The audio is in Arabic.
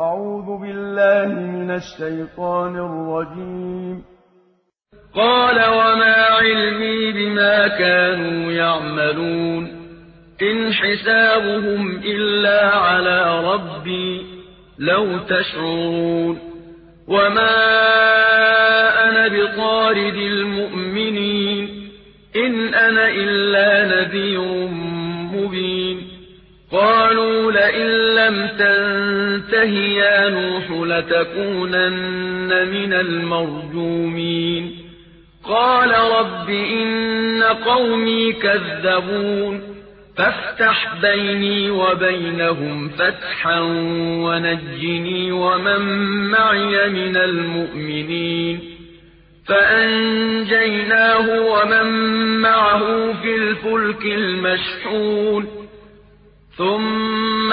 أعوذ بالله من الشيطان الرجيم. قال وما علمي بما كانوا يعملون. إن حسابهم إلا على ربي لو تشعرون. وما أنا بطارد المؤمنين. إن أنا إلا نذير مبين. قالوا لئن تنته يا نوح لتكونن من المرجومين. قال رب إن قومي كذبون. فافتح بيني وبينهم فتحا ونجني ومن معي من المؤمنين. فأنجيناه ومن معه في الفلك المشحون. ثم